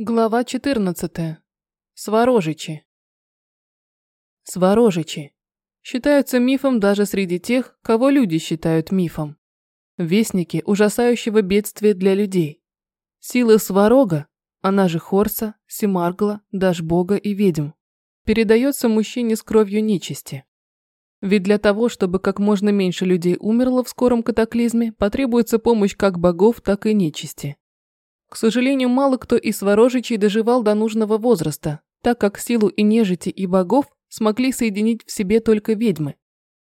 Глава 14. Сворожичи. Сворожичи. Считаются мифом даже среди тех, кого люди считают мифом. Вестники ужасающего бедствия для людей. Силы Сварога, она же Хорса, Семаргла, Дашбога и ведьм, передается мужчине с кровью нечисти. Ведь для того, чтобы как можно меньше людей умерло в скором катаклизме, потребуется помощь как богов, так и нечисти. К сожалению, мало кто из сворожичей доживал до нужного возраста, так как силу и нежити, и богов смогли соединить в себе только ведьмы.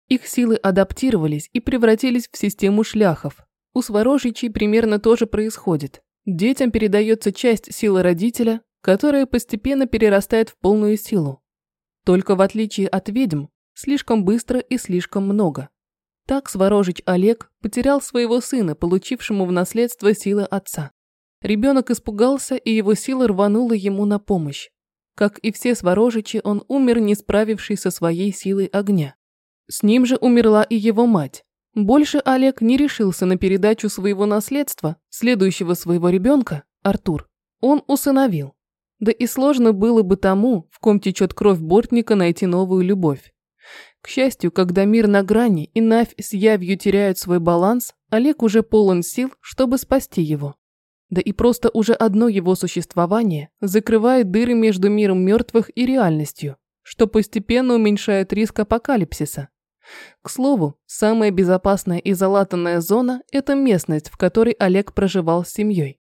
Их силы адаптировались и превратились в систему шляхов. У сворожичей примерно то же происходит. Детям передается часть силы родителя, которая постепенно перерастает в полную силу. Только в отличие от ведьм, слишком быстро и слишком много. Так Сворожич Олег потерял своего сына, получившему в наследство силы отца. Ребенок испугался, и его сила рванула ему на помощь. Как и все сворожичи, он умер, не справившись со своей силой огня. С ним же умерла и его мать. Больше Олег не решился на передачу своего наследства, следующего своего ребенка, Артур. Он усыновил. Да и сложно было бы тому, в ком течет кровь бортника, найти новую любовь. К счастью, когда мир на грани и Навь с Явью теряют свой баланс, Олег уже полон сил, чтобы спасти его. Да и просто уже одно его существование закрывает дыры между миром мертвых и реальностью, что постепенно уменьшает риск апокалипсиса. К слову, самая безопасная и залатанная зона – это местность, в которой Олег проживал с семьей.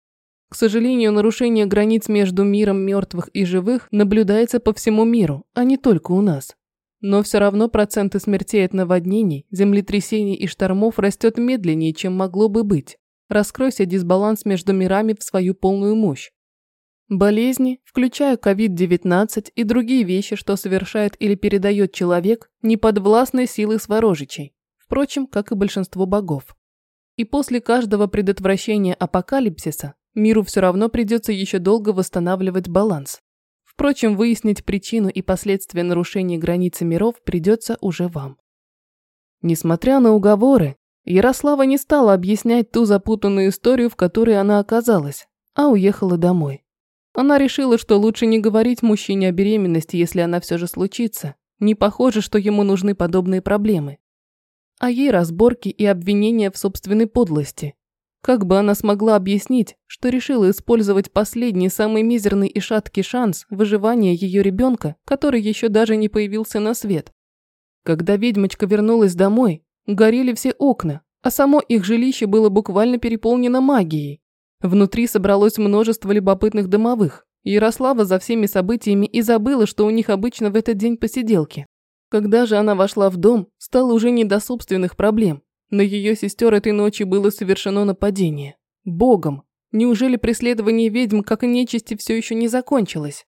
К сожалению, нарушение границ между миром мертвых и живых наблюдается по всему миру, а не только у нас. Но все равно проценты смертей от наводнений, землетрясений и штормов растет медленнее, чем могло бы быть. Раскройся дисбаланс между мирами в свою полную мощь. Болезни, включая COVID-19 и другие вещи, что совершает или передает человек, не подвластны силы сворожичей, впрочем, как и большинство богов. И после каждого предотвращения апокалипсиса миру все равно придется еще долго восстанавливать баланс. Впрочем, выяснить причину и последствия нарушения границы миров придется уже вам. Несмотря на уговоры, Ярослава не стала объяснять ту запутанную историю, в которой она оказалась, а уехала домой. Она решила, что лучше не говорить мужчине о беременности, если она все же случится. Не похоже, что ему нужны подобные проблемы. А ей разборки и обвинения в собственной подлости. Как бы она смогла объяснить, что решила использовать последний, самый мизерный и шаткий шанс выживания ее ребенка, который еще даже не появился на свет? Когда ведьмочка вернулась домой, Горели все окна, а само их жилище было буквально переполнено магией. Внутри собралось множество любопытных домовых. Ярослава за всеми событиями и забыла, что у них обычно в этот день посиделки. Когда же она вошла в дом, стало уже не до собственных проблем. На ее сестер этой ночью было совершено нападение. Богом! Неужели преследование ведьм, как нечисти, все еще не закончилось?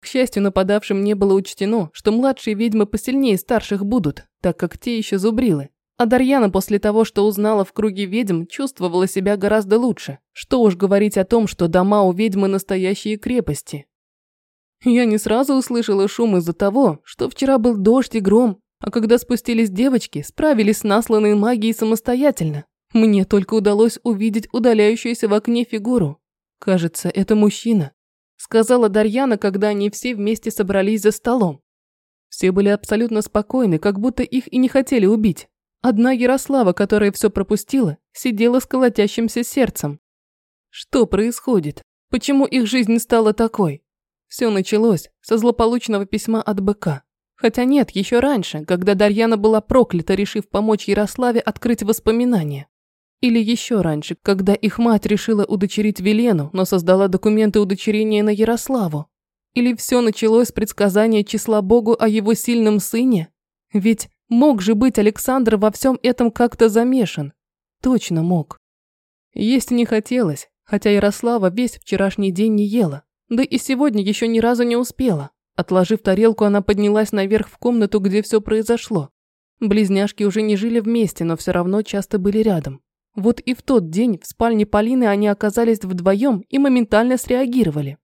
К счастью, нападавшим не было учтено, что младшие ведьмы посильнее старших будут, так как те еще зубрилы. А Дарьяна после того, что узнала в круге ведьм, чувствовала себя гораздо лучше. Что уж говорить о том, что дома у ведьмы настоящие крепости. Я не сразу услышала шум из-за того, что вчера был дождь и гром, а когда спустились девочки, справились с насланной магией самостоятельно. Мне только удалось увидеть удаляющуюся в окне фигуру. Кажется, это мужчина сказала Дарьяна, когда они все вместе собрались за столом. Все были абсолютно спокойны, как будто их и не хотели убить. Одна Ярослава, которая все пропустила, сидела с колотящимся сердцем. Что происходит? Почему их жизнь стала такой? Все началось со злополучного письма от БК. Хотя нет, еще раньше, когда Дарьяна была проклята, решив помочь Ярославе открыть воспоминания. Или еще раньше, когда их мать решила удочерить Велену, но создала документы удочерения на Ярославу. Или все началось с предсказания числа Богу о его сильном сыне? Ведь мог же быть Александр во всем этом как-то замешан. Точно мог. Есть не хотелось, хотя Ярослава весь вчерашний день не ела. Да и сегодня еще ни разу не успела. Отложив тарелку, она поднялась наверх в комнату, где все произошло. Близняшки уже не жили вместе, но все равно часто были рядом. Вот и в тот день в спальне Полины они оказались вдвоем и моментально среагировали.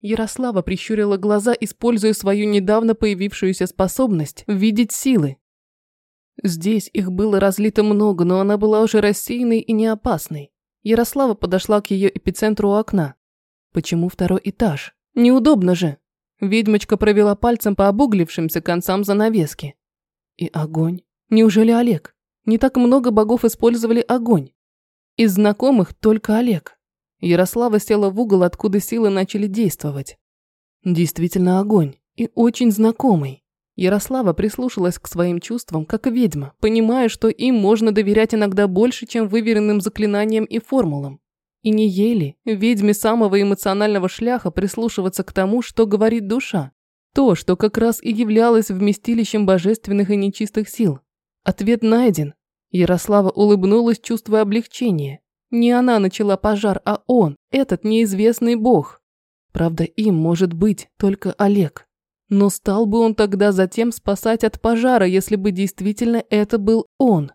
Ярослава прищурила глаза, используя свою недавно появившуюся способность видеть силы. Здесь их было разлито много, но она была уже рассеянной и не опасной. Ярослава подошла к ее эпицентру у окна. Почему второй этаж? Неудобно же. Ведьмочка провела пальцем по обуглившимся концам занавески. И огонь. Неужели Олег? Не так много богов использовали огонь. Из знакомых только Олег. Ярослава села в угол, откуда силы начали действовать. Действительно огонь. И очень знакомый. Ярослава прислушалась к своим чувствам, как ведьма, понимая, что им можно доверять иногда больше, чем выверенным заклинаниям и формулам. И не ели ведьме самого эмоционального шляха прислушиваться к тому, что говорит душа. То, что как раз и являлось вместилищем божественных и нечистых сил. Ответ найден. Ярослава улыбнулась, чувствуя облегчение. Не она начала пожар, а он, этот неизвестный бог. Правда, им может быть только Олег. Но стал бы он тогда затем спасать от пожара, если бы действительно это был он?